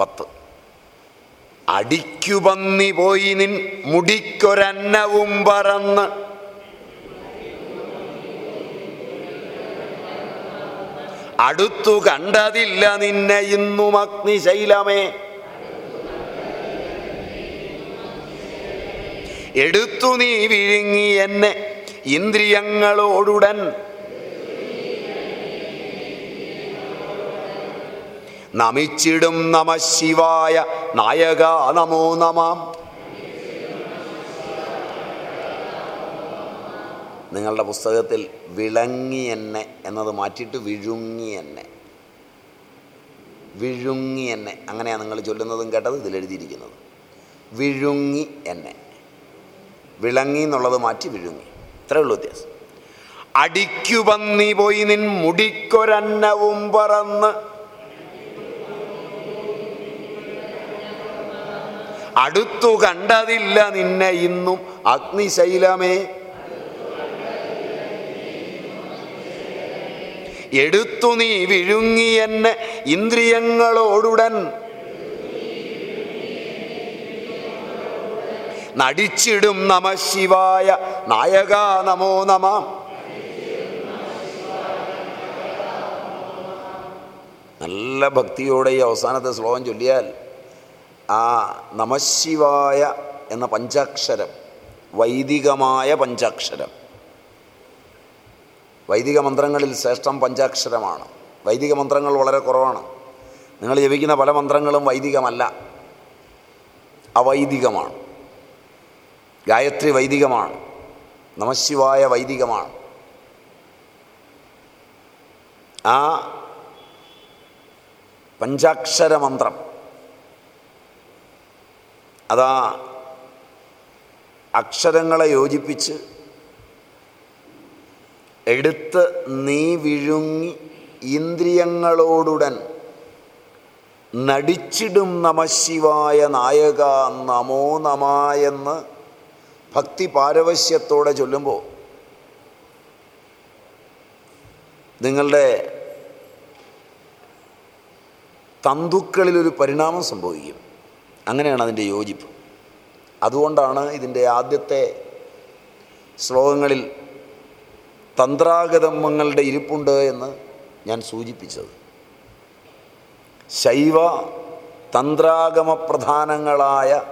പത്ത്. അടിക്കുപന്നി പോയി നിൻ മുടിക്കൊരന്നവും പറന്ന്. അടുത്തു കണ്ടതില്ല നിന്നെ ഇന്നും അഗ്നിശൈലമേ. എടുത്തു നീ വിഴുങ്ങി എന്നെ ഇന്ദ്രിയങ്ങളോടുടൻ നമിച്ചിടും നമ ശിവായ. നായക നമോ നമാം. നിങ്ങളുടെ പുസ്തകത്തിൽ വിളങ്ങി എന്നെ എന്നത് മാറ്റിയിട്ട് വിഴുങ്ങി എന്നെ. വിഴുങ്ങി എന്നെ. അങ്ങനെയാണ് നിങ്ങൾ ചൊല്ലുന്നതും കേട്ടത് ഇതിലെഴുതിയിരിക്കുന്നത് വിഴുങ്ങി എന്നെ. വിളങ്ങി എന്നുള്ളത് മാറ്റി വിഴുങ്ങി. ഇത്രയേ ഉള്ളൂ വ്യത്യാസം. അടിക്കു പന്നി പോയി നിൻ മുടിക്കൊരന്നവും പറന്ന് അടുത്തു കണ്ടതില്ല നിന്നെ ഇന്നും. അഗ്നിശൈലമേ. എടുത്തു നീ വിഴുങ്ങി എന്നെ ഇന്ദ്രിയങ്ങളോടുടൻ. നടിച്ചിടും നമ ശിവായ നായക നമോ നമ. നല്ല ഭക്തിയോടെ ഈ അവസാനത്തെ ശ്ലോകം ചൊല്ലിയാൽ ആ നമശിവായ എന്ന പഞ്ചാക്ഷരം വൈദികമായ പഞ്ചാക്ഷരം. വൈദിക മന്ത്രങ്ങളിൽ ശ്രേഷ്ഠം പഞ്ചാക്ഷരമാണ്. വൈദിക മന്ത്രങ്ങൾ വളരെ കുറവാണ്. നിങ്ങൾ ജപിക്കുന്ന പല മന്ത്രങ്ങളും വൈദികമല്ല അവൈദികമാണ്. ഗായത്രി വൈദികമാണ് നമശിവായ വൈദികമാണ്. ആ പഞ്ചാക്ഷര മന്ത്രം അതാ അക്ഷരങ്ങളെ യോജിപ്പിച്ച് എടുത്ത് നീ വിഴുങ്ങി ഇന്ദ്രിയങ്ങളോടുടൻ നടിച്ചിടും നമശിവായ നായക നമോ നമ എന്ന് ഭക്തി പാരവശ്യത്തോടെ ചൊല്ലുമ്പോൾ നിങ്ങളുടെ തന്തുക്കളിലൊരു പരിണാമം സംഭവിക്കും. അങ്ങനെയാണ് അതിന്റെ യോജിപ്പ്. അതുകൊണ്ടാണ് ഇതിന്റെ ആദ്യത്തെ ശ്ലോകങ്ങളിൽ തന്ത്രാഗതമങ്ങളുടെ ഇരിപ്പുണ്ട് എന്ന് ഞാൻ സൂചിപ്പിച്ചത്. ശൈവ തന്ത്രാഗമ പ്രധാനങ്ങളായ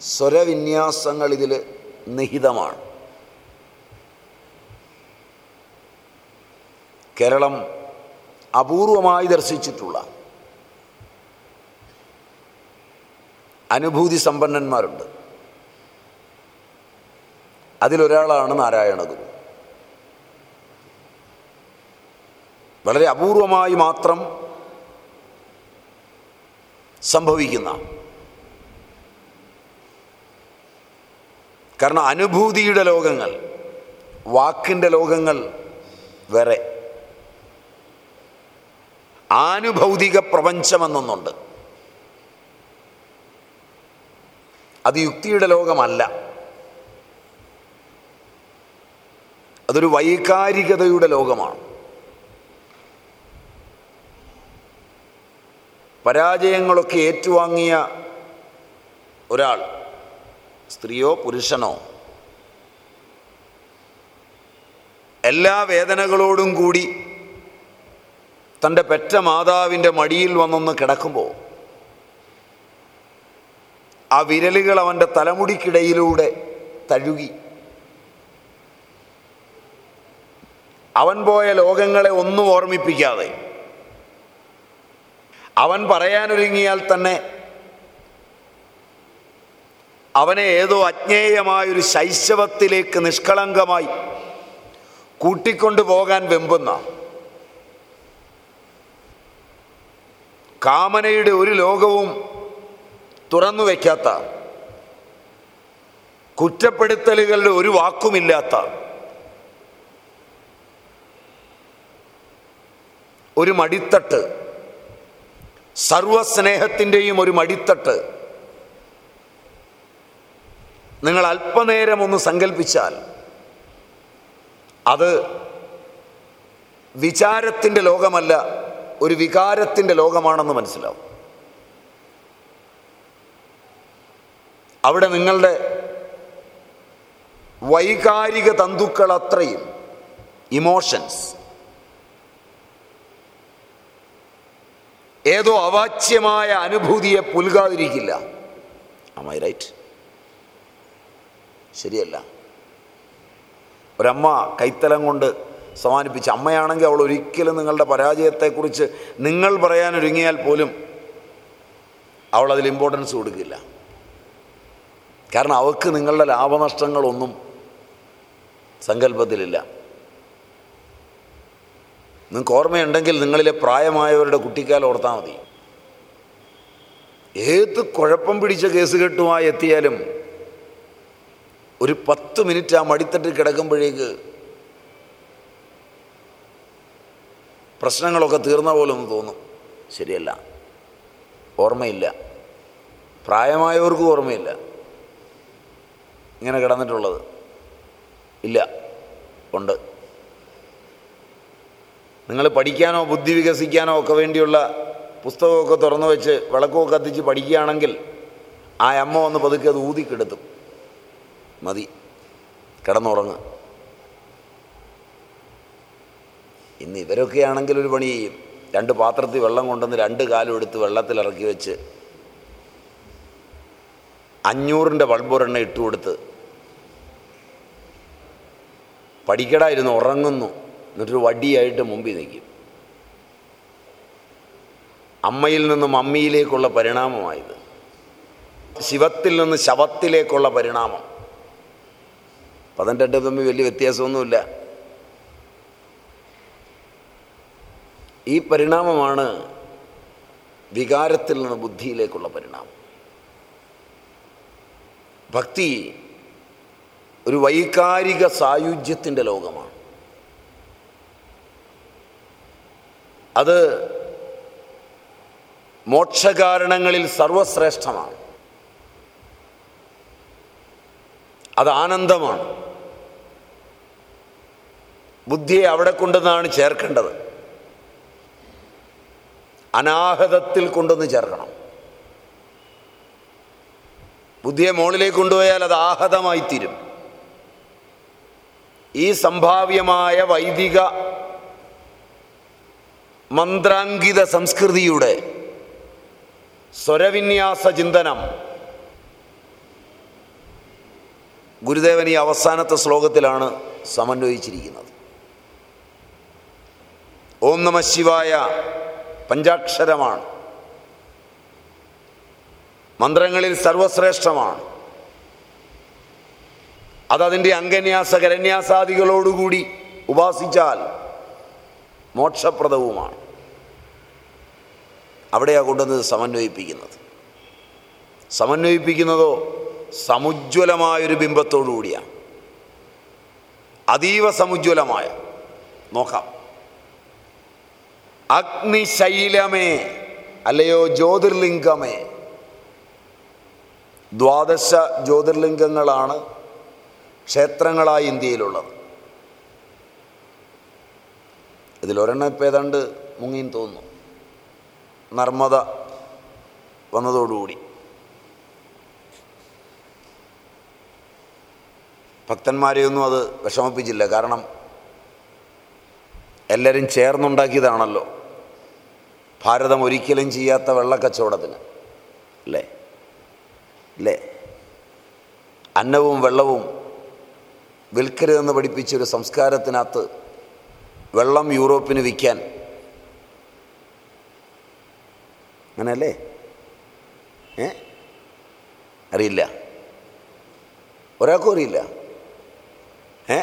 സ്വരവിന്യാസങ്ങൾ ഇതിൽ നിഹിതമാണ്. കേരളം അപൂർവമായി ദർശിച്ചിട്ടുള്ള അനുഭൂതി സമ്പന്നന്മാരുണ്ട്. അതിലൊരാളാണ് നാരായണ ഗുരു. വളരെ അപൂർവമായി മാത്രം സംഭവിക്കുന്ന. കാരണം അനുഭൂതിയുടെ ലോകങ്ങൾ വാക്കിന്റെ ലോകങ്ങൾ വേറെ. ആനുഭൗതിക പ്രപഞ്ചമെന്നൊന്നുണ്ട് അത് യുക്തിയുടെ ലോകമല്ല. അതൊരു വൈകാരികതയുടെ ലോകമാണ്. പരാജയങ്ങളൊക്കെ ഏറ്റുവാങ്ങിയ ഒരാൾ സ്ത്രീയോ പുരുഷനോ എല്ലാ വേദനകളോടും കൂടി തന്റെ പെറ്റ മാതാവിന്റെ മടിയിൽ വന്നൊന്ന് കിടക്കുമ്പോൾ ആ വിരലുകൾ അവന്റെ തലമുടിക്കിടയിലൂടെ തഴുകി. അവൻ പോയ ലോകങ്ങളെ ഒന്നും ഓർമ്മിപ്പിക്കാതെ. അവൻ പറയാനൊരുങ്ങിയാൽ തന്നെ അവനെ ഏതോ അജ്ഞേയമായൊരു ശൈശവത്തിലേക്ക് നിഷ്കളങ്കമായി കൂട്ടിക്കൊണ്ടു പോകാൻ വെമ്പുന്ന. കാമനയുടെ ഒരു ലോകവും തുറന്നു വയ്ക്കാത്ത കുറ്റപ്പെടുത്തലുകളുടെ ഒരു വാക്കുമില്ലാത്ത ഒരു മടിത്തട്ട് സർവസ്നേഹത്തിന്റെയും ഒരു മടിത്തട്ട് നിങ്ങൾ അല്പനേരം ഒന്ന് സങ്കല്പിച്ചാൽ അത് വിചാരത്തിന്റെ ലോകമല്ല ഒരു വികാരത്തിന്റെ ലോകമാണെന്ന് മനസ്സിലാവും. അവിടെ നിങ്ങളുടെ വൈകാരിക തന്തുക്കൾ അത്രയും ഇമോഷൻസ് ഏതോ അവാച്യമായ അനുഭൂതിയെ പുൽകാതിരിക്കില്ല. അമ്മായി റൈറ്റ് ശരിയല്ല. ഒരമ്മ കൈത്തലം കൊണ്ട് സമാനിപ്പിച്ച് അമ്മയാണെങ്കിൽ അവൾ ഒരിക്കലും നിങ്ങളുടെ പരാജയത്തെക്കുറിച്ച് നിങ്ങൾ പറയാനൊരുങ്ങിയാൽ പോലും അവൾ അതിൽ ഇമ്പോർട്ടൻസ് കൊടുക്കില്ല. കാരണം അവൾക്ക് നിങ്ങളുടെ ലാഭനഷ്ടങ്ങളൊന്നും സങ്കല്പത്തിലില്ല. നിങ്ങൾക്ക് ഓർമ്മയുണ്ടെങ്കിൽ നിങ്ങളിലെ പ്രായമായവരുടെ കുട്ടിക്കാലം ഓർത്താൽ മതി. ഏത് കുഴപ്പം പിടിച്ച കേസ് കെട്ടുമായി എത്തിയാലും ഒരു പത്ത് മിനിറ്റ് ആ മടിത്തട്ടിൽ കിടക്കുമ്പോഴേക്ക് പ്രശ്നങ്ങളൊക്കെ തീർന്ന പോലെ ഒന്ന് തോന്നും. ശരിയല്ല. ഓർമ്മയില്ല. പ്രായമായവർക്കും ഓർമ്മയില്ല. ഇങ്ങനെ കിടന്നിട്ടുള്ളത്. ഇല്ല. ഉണ്ട്. നിങ്ങൾ പഠിക്കാനോ ബുദ്ധി വികസിക്കാനോ ഒക്കെ വേണ്ടിയുള്ള പുസ്തകമൊക്കെ തുറന്നു വെച്ച് വിളക്കമൊക്കെ കത്തിച്ച് പഠിക്കുകയാണെങ്കിൽ ആ അമ്മ വന്ന് പതുക്കെ അത് ഊതിക്കെടുത്തും. മതി. കിടന്നുറങ്ങുക ഇന്ന് ഇവരൊക്കെ ആണെങ്കിൽ ഒരു പണി ചെയ്യും. രണ്ട് പാത്രത്തിൽ വെള്ളം കൊണ്ടുവന്ന് രണ്ട് കാലും എടുത്ത് വെള്ളത്തിലിറക്കി വെച്ച് അഞ്ഞൂറിന്റെ വൺപൂരെണ്ണ ഇട്ട് കൊടുത്ത്. പഠിക്കടായിരുന്നു ഉറങ്ങുന്നു. എന്നിട്ടൊരു വടിയായിട്ട് മുമ്പിൽ നിൽക്കും. അമ്മയിൽ നിന്നും അമ്മിയിലേക്കുള്ള പരിണാമമായത്. ശിവത്തിൽ നിന്ന് ശവത്തിലേക്കുള്ള പരിണാമം. പതിനെട്ട് തമ്മിൽ വലിയ വ്യത്യാസമൊന്നുമില്ല. ഈ പരിണാമമാണ് വികാരത്തിൽ നിന്ന് ബുദ്ധിയിലേക്കുള്ള പരിണാമം. ഭക്തി ഒരു വൈകാരിക സായുജ്യത്തിന്റെ ലോകമാണ്. അത് മോക്ഷകാരണങ്ങളിൽ സർവശ്രേഷ്ഠമാണ് അത് ആനന്ദമാണ്. ബുദ്ധിയെ അവിടെ കൊണ്ടുവന്നാണ് ചേർക്കേണ്ടത്. അനാഹതത്തിൽ കൊണ്ടുവന്ന് ചേർക്കണം. ബുദ്ധിയെ മുകളിലേക്ക് കൊണ്ടുപോയാൽ അത് ആഹതമായി തീരും. ഈ സംഭാവ്യമായ വൈദിക മന്ത്രാങ്കിത സംസ്കൃതിയുടെ സ്വരവിന്യാസ ചിന്തനം ഗുരുദേവൻ ഈ അവസാനത്തെ ശ്ലോകത്തിലാണ് സമന്വയിച്ചിരിക്കുന്നത്. ഓം നമ ശിവായ പഞ്ചാക്ഷരമാണ്. മന്ത്രങ്ങളിൽ സർവശ്രേഷ്ഠമാണ് അതതിന്റെ അംഗന്യാസ കരന്യാസാദികളോടുകൂടി ഉപാസിച്ചാൽ മോക്ഷപ്രദവുമാണ്. അവിടെയാണ് കൊണ്ടുവന്നത് സമന്വയിപ്പിക്കുന്നത്. സമന്വയിപ്പിക്കുന്നതോ സമുജ്വലമായൊരു ബിംബത്തോടു കൂടിയാണ് അതീവ സമുജ്വലമായ നോക്കാം. അഗ്നിശൈലമേ അല്ലയോ ജ്യോതിർലിംഗമേ ദ്വാദശ ജ്യോതിർലിംഗങ്ങളാണ് ക്ഷേത്രങ്ങളായി ഇന്ത്യയിലുള്ളത്. ഇതിലൊരെണ്ണം ഇപ്പം ഏതാണ്ട് മുങ്ങിയും തോന്നുന്നു. നർമ്മദ വന്നതോടുകൂടി. ഭക്തന്മാരെയൊന്നും അത് വിഷമിപ്പിച്ചില്ല. കാരണം എല്ലാവരും ചേർന്നുണ്ടാക്കിയതാണല്ലോ. ഭാരതം ഒരിക്കലും ചെയ്യാത്ത വെള്ളക്കച്ചവടത്തിന്. അല്ലേ? അല്ലേ അന്നവും വെള്ളവും വിൽക്കരുതെന്ന് പഠിപ്പിച്ചൊരു സംസ്കാരത്തിനകത്ത് വെള്ളം യൂറോപ്പിന് വിൽക്കാൻ. അങ്ങനെയല്ലേ? ഏ? അറിയില്ല. ഒരാൾക്കും അറിയില്ല. ഏ?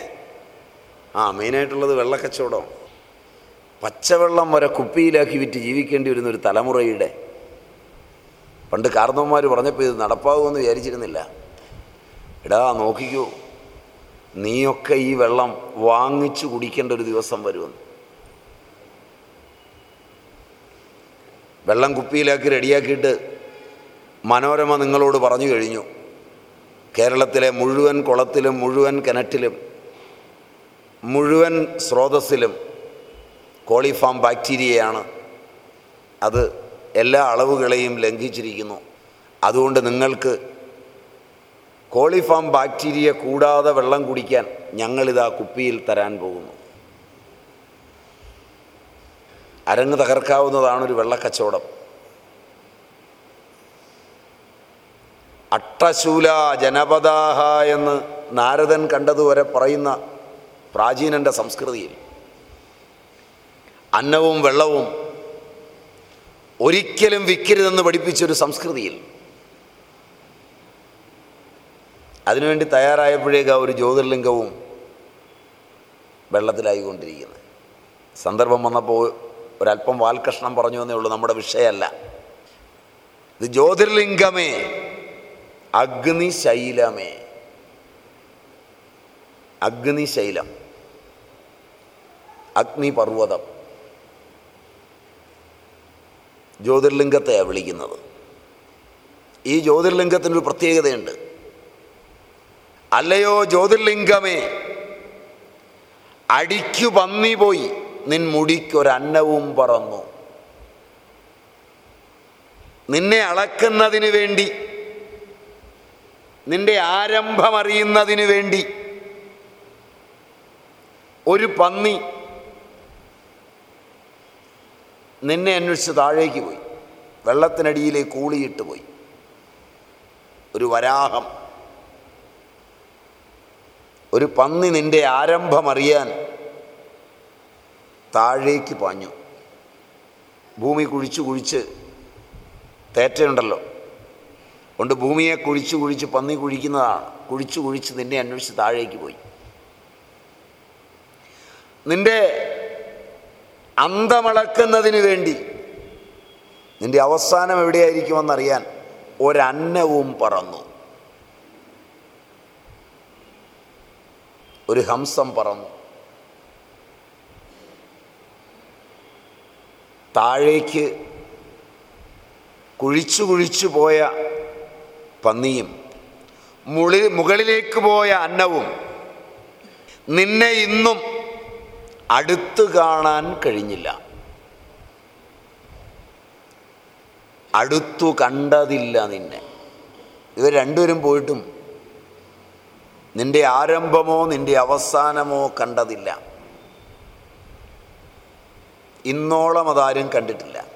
ആ മെയിനായിട്ടുള്ളത് വെള്ളക്കച്ചവടം. പച്ചവെള്ളം വരെ കുപ്പിയിലാക്കി വിറ്റ് ജീവിക്കേണ്ടി വരുന്ന ഒരു തലമുറയുടെ പണ്ട് കാർന്നവന്മാർ പറഞ്ഞപ്പോൾ ഇത് നടപ്പാകുമെന്ന് വിചാരിച്ചിരുന്നില്ല. എടാ നോക്കിക്കോ. നീയൊക്കെ ഈ വെള്ളം വാങ്ങിച്ചു കുടിക്കേണ്ട ഒരു ദിവസം വരുമെന്ന്. വെള്ളം കുപ്പിയിലാക്കി റെഡിയാക്കിയിട്ട് മനോരമ നിങ്ങളോട് പറഞ്ഞു കഴിഞ്ഞു. കേരളത്തിലെ മുഴുവൻ കുളത്തിലും മുഴുവൻ കിണറ്റിലും മുഴുവൻ സ്രോതസ്സിലും കോളിഫാം ബാക്ടീരിയയാണ്. അത് എല്ലാ അളവുകളെയും ലംഘിച്ചിരിക്കുന്നു. അതുകൊണ്ട് നിങ്ങൾക്ക് കോളിഫാം ബാക്ടീരിയ കൂടാതെ വെള്ളം കുടിക്കാൻ ഞങ്ങളിതാ കുപ്പിയിൽ തരാൻ പോകുന്നു. അരങ്ങ് തകർക്കാവുന്നതാണൊരു വെള്ളക്കച്ചവടം. അട്ടശൂല ജനപദാഹ എന്ന് നാരദൻ കണ്ടതുവരെ പറയുന്ന പ്രാചീനന്റെ സംസ്കൃതിയിൽ. അന്നവും വെള്ളവും ഒരിക്കലും വിൽക്കരുതെന്ന് പഠിപ്പിച്ചൊരു സംസ്കൃതിയിൽ. അതിനുവേണ്ടി തയ്യാറായപ്പോഴേക്ക് ഒരു ജ്യോതിർലിംഗവും വെള്ളത്തിലായിക്കൊണ്ടിരിക്കുന്നത്. സന്ദർഭം വന്നപ്പോൾ ഒരല്പം വാൽകഷ്ണം പറഞ്ഞു എന്നേ ഉള്ളൂ നമ്മുടെ വിഷയമല്ല. ഇത് ജ്യോതിർലിംഗമേ അഗ്നിശൈലമേ. അഗ്നിശൈലം. അഗ്നിപർവതം. ജ്യോതിർലിംഗത്തെയാണ് വിളിക്കുന്നത്. ഈ ജ്യോതിർലിംഗത്തിനൊരു പ്രത്യേകതയുണ്ട്. അല്ലയോ ജ്യോതിർലിംഗമേ അടിക്കു പന്നി പോയി നിൻ മുടിക്കൊരന്നവും പറന്നു. നിന്നെ അളക്കുന്നതിന് വേണ്ടി നിന്റെ ആരംഭമറിയുന്നതിന് വേണ്ടി ഒരു പന്നി നിന്നെ അന്വേഷിച്ച് താഴേക്ക് പോയി. വെള്ളത്തിനടിയിലെ ഊളിയിട്ട് പോയി. ഒരു വരാഹം. ഒരു പന്നി നിന്റെ ആരംഭമറിയാൻ താഴേക്ക് പാഞ്ഞു. ഭൂമി കുഴിച്ച് കുഴിച്ച് തേറ്റയുണ്ടല്ലോ. കൊണ്ട് ഭൂമിയെ കുഴിച്ച് കുഴിച്ച് പന്നി കുഴിക്കുന്നതാണ്. കുഴിച്ച് കുഴിച്ച് നിന്നെ അന്വേഷിച്ച് താഴേക്ക് പോയി. നിന്റെ അന്തമളക്കുന്നതിന് വേണ്ടി. നിന്റെ അവസാനം എവിടെയായിരിക്കുമെന്നറിയാൻ ഒരന്നവും പറന്നു. ഒരു ഹംസം പറന്നു. താഴേക്ക് കുഴിച്ചു കുഴിച്ചു പോയ പന്നിയും മുകളിലേക്ക് പോയ അന്നവും നിന്നെ ഇന്നും അടുത്തു കാണാൻ കഴിഞ്ഞില്ല. അടുത്തു കണ്ടതില്ല നിന്നെ. ഇവർ രണ്ടുപേരും പോയിട്ടും നിന്റെ ആരംഭമോ നിന്റെ അവസാനമോ കണ്ടതില്ല. ഇന്നോളം അതാരും കണ്ടിട്ടില്ല.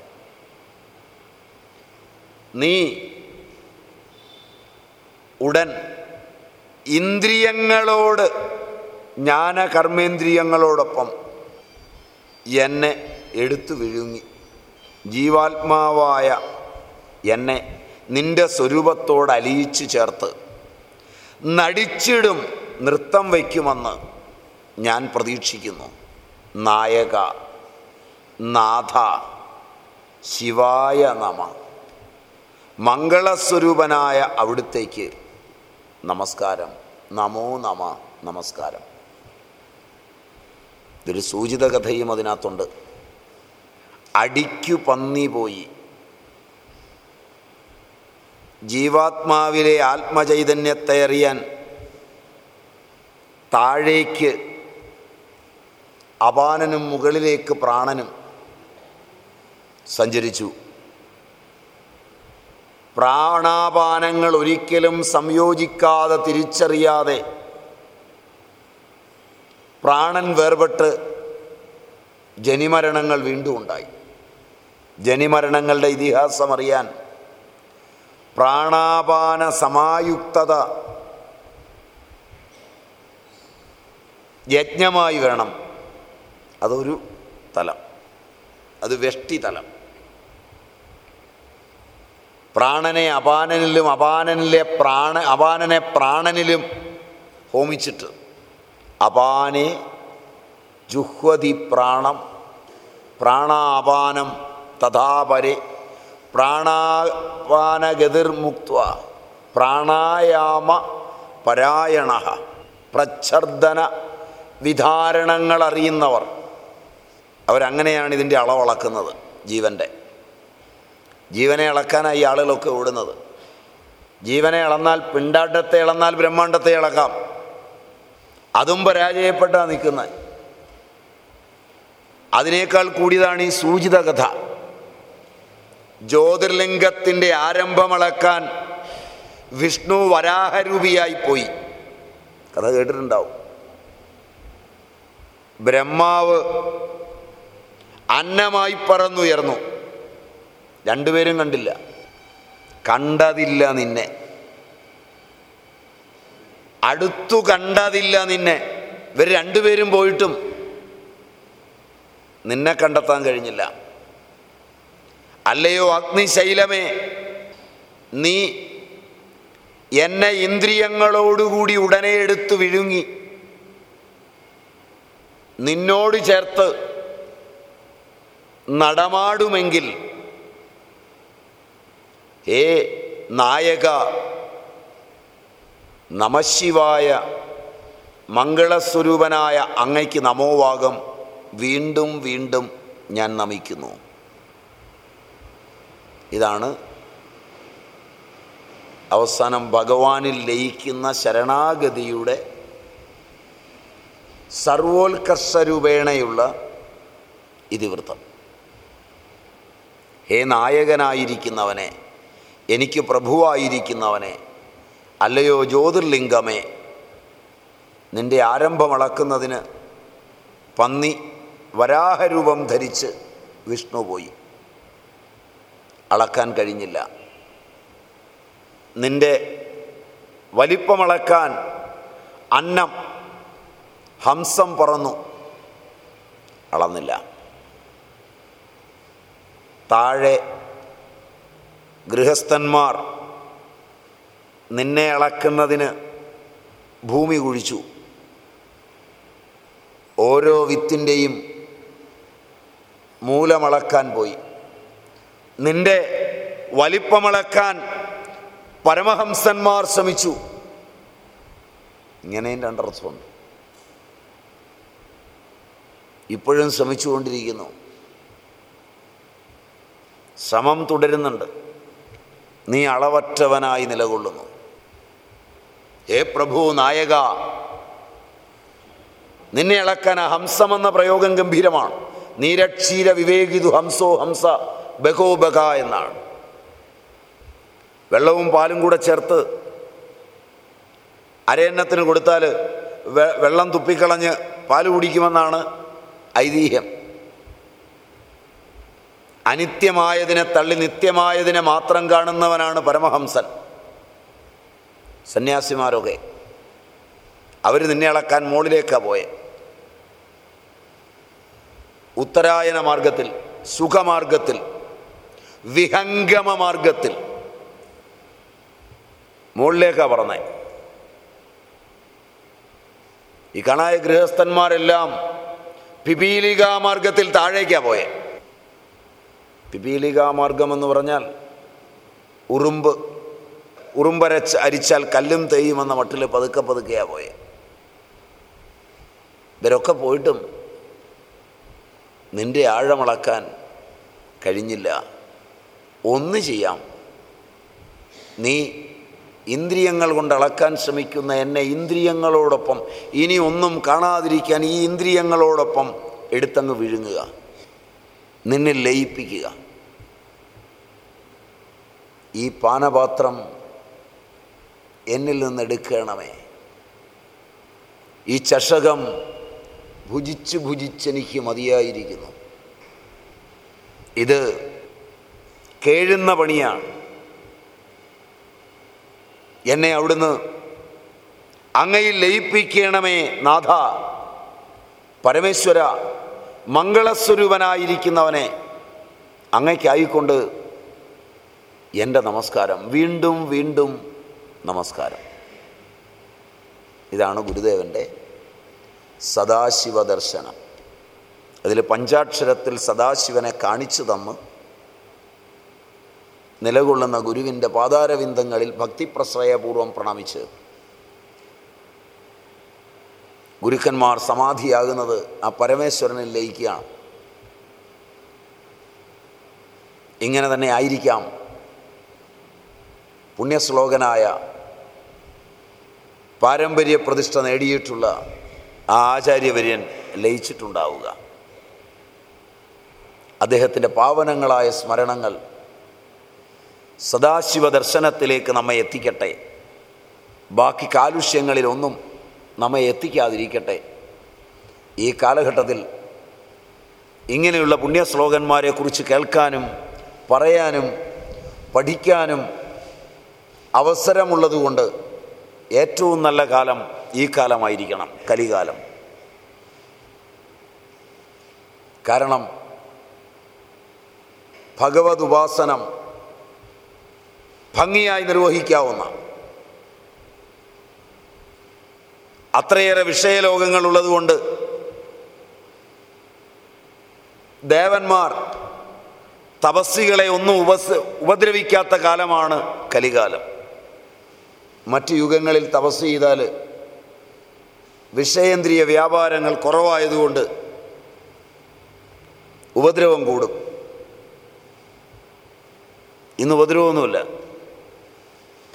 നീ ഉടൻ ഇന്ദ്രിയങ്ങളോട് ജ്ഞാനകർമ്മേന്ദ്രിയങ്ങളോടൊപ്പം എന്നെ എടുത്തു വിഴുങ്ങി. ജീവാത്മാവായ എന്നെ നിന്റെ സ്വരൂപത്തോട് അലിയിച്ചു ചേർത്ത് നടിച്ചിടും നൃത്തം വയ്ക്കുമെന്ന് ഞാൻ പ്രതീക്ഷിക്കുന്നു. നായക നാഥ ശിവായ നമ. മംഗളസ്വരൂപനായ അവിടുത്തേക്ക് നമസ്കാരം. നമോ നമ നമസ്കാരം. ഇതൊരു സൂചിത കഥയും അതിനകത്തുണ്ട്. അടിക്കു പന്നി പോയി. ജീവാത്മാവിലെ ആത്മചൈതന്യത്തെ അറിയാൻ താഴേക്ക് അപാനനും മുകളിലേക്ക് പ്രാണനും സഞ്ചരിച്ചു. പ്രാണാപാനങ്ങൾ ഒരിക്കലും സംയോജിക്കാതെ തിരിച്ചറിയാതെ പ്രാണൻ വേർപെട്ട് ജനിമരണങ്ങൾ വീണ്ടും ഉണ്ടായി. ജനിമരണങ്ങളുടെ ഇതിഹാസം അറിയാൻ പ്രാണാപാന സമായുക്തത യജ്ഞമായി വേണം അതൊരു തലം. അത് വെഷ്ടി തലം. പ്രാണനെ അപാനനിലും അപാനനിലെ പ്രാണ അപാനനെ പ്രാണനിലും ഹോമിച്ചിട്ട് അപാനെ ജുഹ്വതി പ്രാണം പ്രാണാപാനം തഥാപരെ പ്രാണാപാനഗതിർമുക്ത പ്രാണായാമ പരായണ പ്രച്ഛർദന വിധാരണങ്ങൾ അറിയുന്നവർ. അവരങ്ങനെയാണ് ഇതിന്റെ അളവളക്കുന്നത് ജീവന്റെ. ജീവനെ അളക്കാനായി ആളുകളൊക്കെ ഓടുന്നത്. ജീവനെ അളന്നാൽ പിണ്ടാട്ടത്തെ ഇളന്നാൽ ബ്രഹ്മാണ്ടത്തെ ഇളക്കാം അതും പരാജയപ്പെട്ടാണ് നിൽക്കുന്നത് അതിനേക്കാൾ കൂടിയതാണ് ഈ സൂചിത കഥ. ജ്യോതിർലിംഗത്തിന്റെ ആരംഭമളക്കാൻ വിഷ്ണു വരാഹരൂപിയായി പോയി. കഥ കേട്ടിട്ടുണ്ടാവും. ബ്രഹ്മാവ് അന്നമായി പറന്നുയർന്നു. രണ്ടുപേരും കണ്ടില്ല. കണ്ടതില്ല നിന്നെ. അടുത്തു കണ്ടതില്ല നിന്നെ. ഇവർ രണ്ടുപേരും പോയിട്ടും നിന്നെ കണ്ടെത്താൻ കഴിഞ്ഞില്ല. അല്ലയോ അഗ്നിശൈലമേ നീ എന്നെ ഇന്ദ്രിയങ്ങളോടുകൂടി ഉടനെ എടുത്തു വിഴുങ്ങി. നിന്നോട് ചേർത്ത് നടമാടുമെങ്കിൽ ഏ നായക നമശിവായ മംഗളസ്വരൂപനായ അങ്ങയ്ക്ക് നമോവാകം വീണ്ടും വീണ്ടും ഞാൻ നമിക്കുന്നു. ഇതാണ് അവസാനം ഭഗവാനിൽ ലയിക്കുന്ന ശരണാഗതിയുടെ സർവോത്കർഷരൂപേണയുള്ള ഇതിവൃത്തം. ഹേ നായകനായിരിക്കുന്നവനെ എനിക്ക് പ്രഭുവായിരിക്കുന്നവനെ അല്ലയോ ജ്യോതിർലിംഗമേ നിന്റെ ആരംഭമളക്കുന്നതിന് പന്നി വരാഹരൂപം ധരിച്ച് വിഷ്ണു പോയി. അളക്കാൻ കഴിഞ്ഞില്ല. നിന്റെ വലിപ്പമളക്കാൻ അന്നം ഹംസം പറന്നു. അളന്നില്ല. താഴെ ഗൃഹസ്ഥന്മാർ നിന്നെ അളക്കുന്നതിന് ഭൂമി കുഴിച്ചു. ഓരോ വിത്തിന്റെയും മൂലമളക്കാൻ പോയി. നിന്റെ വലിപ്പമളക്കാൻ പരമഹംസന്മാർ ശ്രമിച്ചു. ഇങ്ങനെയും രണ്ടർത്ഥമുണ്ട് ഇപ്പോഴും ശ്രമിച്ചുകൊണ്ടിരിക്കുന്നു. ശ്രമം തുടരുന്നുണ്ട്. നീ അളവറ്റവനായി നിലകൊള്ളുന്നു. ഹേ പ്രഭു നായക നിന്നെ ഇളക്കാൻ ഹംസമെന്ന പ്രയോഗം ഗംഭീരമാണ്. നീരക്ഷീര വിവേകിതു ഹംസോ ഹംസ ബഹോ ബഹ എന്നാണ്. വെള്ളവും പാലും കൂടെ ചേർത്ത് അരയന്നത്തിന് കൊടുത്താൽ വെള്ളം തുപ്പിക്കളഞ്ഞ് പാൽ കുടിക്കുമെന്നാണ് ഐതിഹ്യം. അനിത്യമായതിനെ തള്ളി നിത്യമായതിനെ മാത്രം കാണുന്നവനാണ് പരമഹംസൻ. സന്യാസിമാരൊക്കെ. അവർ നിന്നെ അളക്കാൻ മുകളിലേക്കാണ് പോയെ. ഉത്തരായന മാർഗത്തിൽ സുഖമാർഗത്തിൽ വിഹംഗമ മാർഗത്തിൽ മുകളിലേക്കാണ് പറഞ്ഞേ ഈ കണായ ഗൃഹസ്ഥന്മാരെല്ലാം പിപീലികാ മാർഗത്തിൽ താഴേക്കാണ് പോയെ. പിപീലികാ മാർഗം എന്ന് പറഞ്ഞാൽ ഉറുമ്പ്. ഉറുമ്പരച്ച് അരിച്ചാൽ കല്ലും തെയ്യുമെന്ന മട്ടിൽ പതുക്കെ പതുക്കെയാണ് പോയെ. ഇവരൊക്കെ പോയിട്ടും നിന്റെ ആഴമളക്കാൻ കഴിഞ്ഞില്ല. ഒന്ന് ചെയ്യാം. നീ ഇന്ദ്രിയങ്ങൾ കൊണ്ട് അളക്കാൻ ശ്രമിക്കുന്ന എന്നെ ഇന്ദ്രിയങ്ങളോടൊപ്പം ഇനി ഒന്നും കാണാതിരിക്കാൻ ഈ ഇന്ദ്രിയങ്ങളോടൊപ്പം എടുത്തങ്ങ് വിഴുങ്ങുക. നിന്നെ ലയിപ്പിക്കുക. ഈ പാനപാത്രം എന്നിൽ നിന്ന് എടുക്കണമേ. ഈ ചഷകം ഭുജിച്ച് ഭുജിച്ചെനിക്ക് മതിയായിരിക്കുന്നു. ഇത് കേഴുന്ന പണിയാണ്. എന്നെ അവിടുന്ന് അങ്ങയിൽ ലയിപ്പിക്കണമേ നാഥ. പരമേശ്വര മംഗളസ്വരൂപനായിരിക്കുന്നവനെ അങ്ങയ്ക്കായിക്കൊണ്ട് എന്റെ നമസ്കാരം. വീണ്ടും വീണ്ടും നമസ്കാരം. ഇതാണ് ഗുരുദേവന്റെ സദാശിവ ദർശനം അതിൽ പഞ്ചാക്ഷരത്തിൽ സദാശിവനെ കാണിച്ചു തന്ന് നിലകൊള്ളുന്ന ഗുരുവിന്റെ പാതാരവിന്ദങ്ങളിൽ ഭക്തിപ്രശ്രയപൂർവം പ്രണമിച്ച് ഗുരുക്കന്മാർ സമാധിയാകുന്നത് ആ പരമേശ്വരനിൽ ലയിക്കുകയാണ്. ഇങ്ങനെ തന്നെ ആയിരിക്കാം പുണ്യശ്ലോകനായ പാരമ്പര്യ പ്രതിഷ്ഠ നേടിയിട്ടുള്ള ആ ആചാര്യവര്യൻ ലയിച്ചിട്ടുണ്ടാവുക. അദ്ദേഹത്തിന്റെ പാവനങ്ങളായ സ്മരണങ്ങൾ സദാശിവ ദർശനത്തിലേക്ക് നമ്മെ എത്തിക്കട്ടെ. ബാക്കി കാലുഷ്യങ്ങളിലൊന്നും നമ്മെ എത്തിക്കാതിരിക്കട്ടെ. ഈ കാലഘട്ടത്തിൽ ഇങ്ങനെയുള്ള പുണ്യശ്ലോകന്മാരെക്കുറിച്ച് കേൾക്കാനും പറയാനും പഠിക്കാനും അവസരമുള്ളതുകൊണ്ട് ഏറ്റവും നല്ല കാലം ഈ കാലമായിരിക്കണം കലികാലം. കാരണം ഭഗവത് ഉപാസനം ഭംഗിയായി നിർവഹിക്കാവുന്ന അത്രയേറെ വിഷയലോകങ്ങൾ ഉള്ളതുകൊണ്ട് ദേവന്മാർ തപസ്സികളെ ഒന്നും ഉപസ് ഉപദ്രവിക്കാത്ത കാലമാണ് കലികാലം. മറ്റു യുഗങ്ങളിൽ തപസ് ചെയ്താൽ വിഷയേന്ദ്രിയ വ്യാപാരങ്ങൾ കുറവായതുകൊണ്ട് ഉപദ്രവം കൂടും. ഇന്ന് ഉപദ്രവമൊന്നുമില്ല.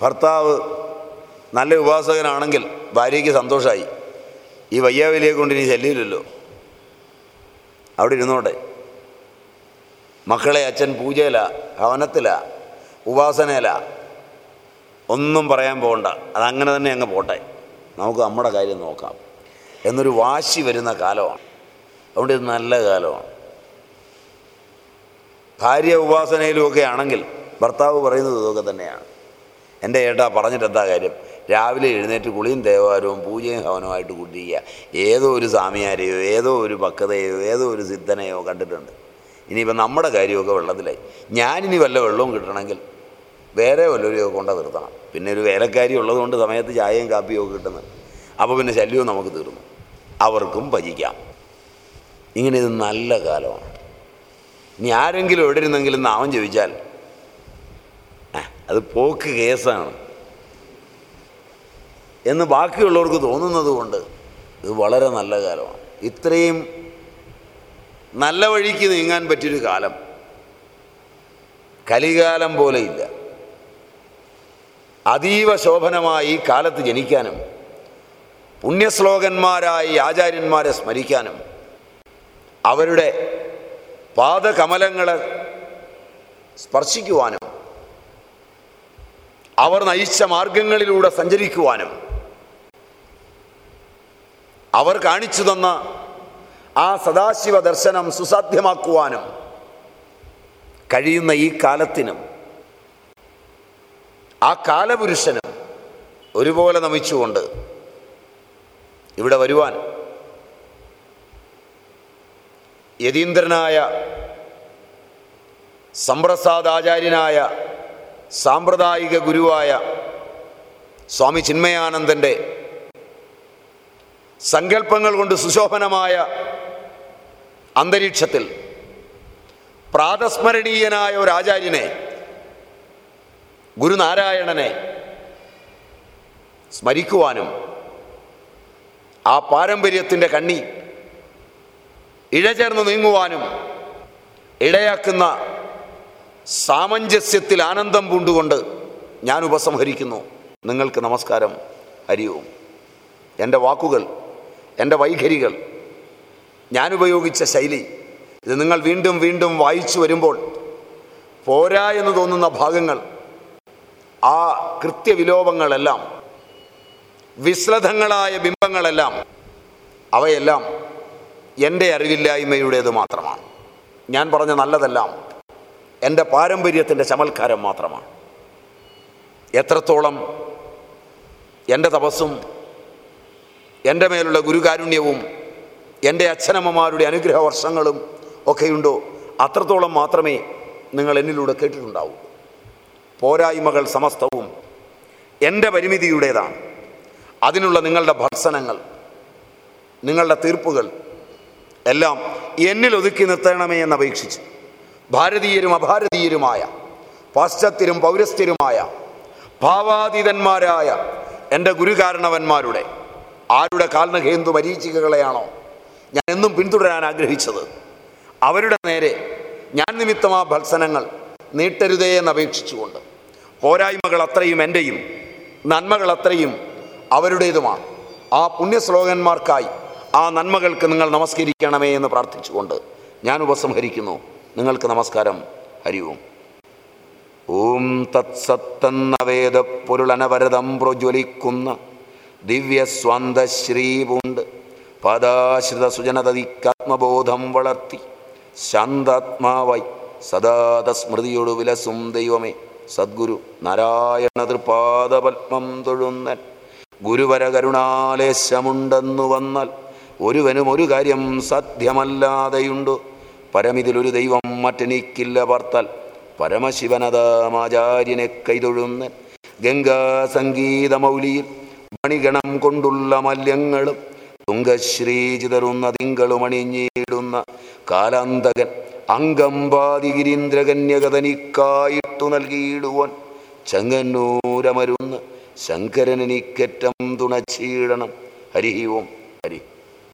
ഭർത്താവ് നല്ല ഉപാസകനാണെങ്കിൽ ഭാര്യയ്ക്ക് സന്തോഷമായി ഈ വയ്യാവലിയെ കൊണ്ട് ഇനി ശല്യമില്ലല്ലോ. അവിടെ ഇരുന്നോട്ടെ. മക്കളെ അച്ഛൻ പൂജയില ഭവനത്തില ഉപാസനയില. ഒന്നും പറയാൻ പോകണ്ട. അതങ്ങനെ തന്നെ അങ്ങ് പോട്ടെ. നമുക്ക് നമ്മുടെ കാര്യം നോക്കാം. എന്നൊരു വാശി വരുന്ന കാലമാണ്. അതുകൊണ്ട് ഇത് നല്ല കാലമാണ്. ഭാര്യ ഉപാസനയിലുമൊക്കെ ആണെങ്കിൽ ഭർത്താവ് പറയുന്നത് ഇതൊക്കെ തന്നെയാണ്. എന്റെ ഏട്ടാ പറഞ്ഞിട്ട് എന്താ കാര്യം? രാവിലെ എഴുന്നേറ്റ് കുളിയും ദേവാരവും പൂജയും ഹവനവുമായിട്ട് കൂട്ടിയിരിക്കുക. ഏതോ ഒരു സ്വാമിയാരെയോ ഏതോ ഒരു പക്വതയോ ഏതോ ഒരു സിദ്ധനെയോ കണ്ടിട്ടുണ്ട്. ഇനിയിപ്പോൾ നമ്മുടെ കാര്യമൊക്കെ വെള്ളത്തിലായി. ഞാനിനി വല്ല വെള്ളവും കിട്ടണമെങ്കിൽ വേറെ വല്ലവരെയൊക്കെ കൊണ്ട നിർത്തണം. പിന്നെ ഒരു വേലക്കാരി ഉള്ളതുകൊണ്ട് സമയത്ത് ചായയും കാപ്പിയും ഒക്കെ കിട്ടുന്നത്. അപ്പോൾ പിന്നെ ശല്യവും നമുക്ക് തീർന്നു. അവർക്കും ഭജിക്കാം. ഇങ്ങനെ ഇത് നല്ല കാലമാണ്. ഇനി ആരെങ്കിലും എവിടെ ഇരുന്നെങ്കിലും നാമം ചോദിച്ചാൽ "ആ, അത് പോക്ക് കേസാണ്. എന്ന് ബാക്കിയുള്ളവർക്ക് തോന്നുന്നത് കൊണ്ട് ഇത് വളരെ നല്ല കാലമാണ്. ഇത്രയും നല്ല വഴിക്ക് നീങ്ങാൻ പറ്റിയൊരു കാലം. കലികാലം പോലെയില്ല അതീവ ശോഭനമായി കാലത്ത് ജനിക്കാനും പുണ്യശ്ലോകന്മാരായി ആചാര്യന്മാരെ സ്മരിക്കാനും അവരുടെ പാദകമലങ്ങളെ സ്പർശിക്കുവാനും അവർ നയിച്ച മാർഗങ്ങളിലൂടെ സഞ്ചരിക്കുവാനും അവർ കാണിച്ചു തന്ന ആ സദാശിവ ദർശനം സുസാധ്യമാക്കുവാനും കഴിയുന്ന ഈ കാലത്തിനും ആ കാലപുരുഷനും ഒരുപോലെ നമിച്ചുകൊണ്ട് ഇവിടെ വരുവാൻ യതീന്ദ്രനായ സമ്പ്രസാദാചാര്യനായ സാമ്പ്രദായിക ഗുരുവായ സ്വാമി ചിന്മയാനന്ദന്റെ സങ്കല്പങ്ങൾ കൊണ്ട് സുശോഭനമായ അന്തരീക്ഷത്തിൽ പ്രാതസ്മരണീയനായ ഒരു ആചാര്യനെ ഗുരുനാരായണനെ സ്മരിക്കുവാനും ആ പാരമ്പര്യത്തിന്റെ കണ്ണി ഇഴചേർന്ന് നീങ്ങുവാനും ഇടയാക്കുന്ന സാമഞ്ജസ്യത്തിൽ ആനന്ദം പൂണ്ടുകൊണ്ട് ഞാൻ ഉപസംഹരിക്കുന്നു. നിങ്ങൾക്ക് നമസ്കാരം. ഹരിവും എന്റെ വാക്കുകൾ എന്റെ വൈഖരികൾ ഞാനുപയോഗിച്ച ശൈലി ഇത് നിങ്ങൾ വീണ്ടും വീണ്ടും വായിച്ചു വരുമ്പോൾ പോരാ എന്ന് തോന്നുന്ന ഭാഗങ്ങൾ ആ കൃത്യവിലോപങ്ങളെല്ലാം വിശ്രദ്ധങ്ങളായ ബിംബങ്ങളെല്ലാം അവയെല്ലാം എന്റെ അറിവില്ലായ്മയുടേത് മാത്രമാണ്. ഞാൻ പറഞ്ഞ നല്ലതെല്ലാം എന്റെ പാരമ്പര്യത്തിന്റെ ചമൽക്കാരം മാത്രമാണ്. എത്രത്തോളം എന്റെ തപസ്സും എന്റെ മേലുള്ള ഗുരുകാരുണ്യവും എന്റെ അച്ഛനമ്മമാരുടെ അനുഗ്രഹ വർഷങ്ങളും ഒക്കെയുണ്ടോ അത്രത്തോളം മാത്രമേ നിങ്ങൾ എന്നിലൂടെ കേട്ടിട്ടുണ്ടാവൂ. പോരായ്മകൾ സമസ്തവും എന്റെ പരിമിതിയുടേതാണ്. അതിനുള്ള നിങ്ങളുടെ ഭർസനങ്ങൾ നിങ്ങളുടെ തീർപ്പുകൾ എല്ലാം എന്നിൽ ഒതുക്കി നിർത്തണമേ എന്ന് അപേക്ഷിച്ച് ഭാരതീയരും അഭാരതീയരുമായ പാശ്ചാത്യരും പൗരസ്ഥ്യരുമായ ഭാവാതീതന്മാരായ എന്റെ ഗുരുകാരണവന്മാരുടെ ആരുടെ കാൽനഹേന്തു മരീചികകളെയാണോ ഞാൻ എന്നും പിന്തുടരാൻ ആഗ്രഹിച്ചത് അവരുടെ നേരെ ഞാൻ നിമിത്തം ആ ഭത്സനങ്ങൾ നീട്ടരുതേ എന്നപേക്ഷിച്ചുകൊണ്ട് പോരായ്മകൾ അത്രയും എന്റെയും നന്മകൾ അത്രയും അവരുടേതുമാണ്. ആ പുണ്യശ്ലോകന്മാർക്കായി ആ നന്മകൾക്ക് നിങ്ങൾ നമസ്കരിക്കണമേ എന്ന് പ്രാർത്ഥിച്ചുകൊണ്ട് ഞാൻ ഉപസംഹരിക്കുന്നു. നിങ്ങൾക്ക് നമസ്കാരം. ഹരിവും ഓം. തത്സത്തെന്ന വേദപ്പൊരുളനവരതം പ്രജ്വലിക്കുന്ന ദിവ്യസ്വാന്തശ്രീപുണ്ട്. പദാശ്രിത സുജനതതിക്കാത്മബോധം വളർത്തി ശാന്താത്മാവായി സദാ തസ്മൃതിയോട് വിലസും ദൈവമേ. സദ്ഗുരു നാരായണ തൃപാദപത്മം തൊഴുന്നൻ. ഗുരുവര കരുണാലേശമുണ്ടെന്നു വന്നാൽ ഒരുവനും ഒരു കാര്യം സാധ്യമല്ലാതെയുണ്ടോ. പരമിതിലൊരു ദൈവം മറ്റെനിക്കില്ല പാർത്താൽ പരമശിവനതാമാചാര്യനെ കൈതൊഴുന്നൻ. ഗംഗാ സംഗീത മൗലിയിൽ മണിഗണം കൊണ്ടുള്ള മല്യങ്ങളും തുങ്കശ്രീ ചിതറുന്ന തിങ്കളും അണിഞ്ഞിടുന്ന കാലാന്തകൻ അങ്കമ്പാതിഗിരീന്ദ്രകന്യകതനിക്കായിട്ടു നൽകിയിടുവാൻ ചങ്ങന്നൂരമരുന്ന് ശങ്കരനെനിക്കറ്റം തുണച്ചീടണം ഹരി ഓം. ഹരി.